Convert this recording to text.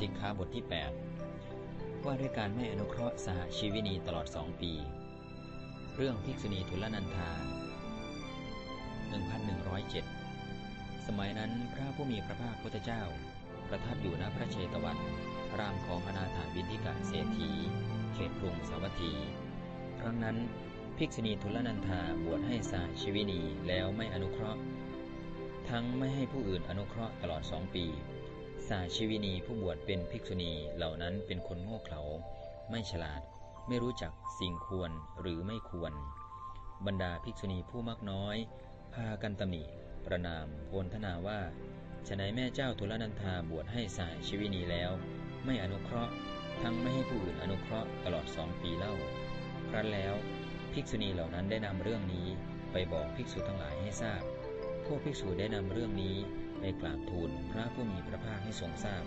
สิกขาบทที่ 8 ว่าด้วยการไม่อนุเคราะห์สหชีวินีตลอดสองปี เรื่องภิกษุณีทุลนันธา 1107 สมัยนั้นพระผู้มีพระภาคพุทธเจ้า ประทับอยู่ณพระเชตวัน รามของอนาถาบินทิกะเศรษฐี เขตกรุงสาวัตถี ครั้งนั้นภิกษุณีทุลนันธาบวชให้สหชีวินีแล้วไม่อนุเคราะห์ ทั้งไม่ให้ผู้อื่นอนุเคราะห์ตลอดสองปี สาชีวินีผู้บวชเป็นภิกษุณีเหล่านั้นเป็นคนโง่เขลาไม่ฉลาด ไม่รู้จักสิ่งควรหรือไม่ควร บรรดาภิกษุณีผู้มักน้อย พากันตำหนิประนามโพลธนาว่าฉนัยแม่เจ้าทุลนันธาบวชให้สายชีวินีแล้ว ไม่อนุเคราะห์ ทั้งไม่ให้ผู้อื่นอนุเคราะห์ตลอดสองปีเล่า ครั้นแล้วภิกษุณีเหล่านั้นได้นำเรื่องนี้ไปบอกภิกษุทั้งหลายให้ทราบ พวกภิกษุได้นำเรื่องนี้ ไปกราบทูลพระผู้มีพระภาคให้ทรงทราบ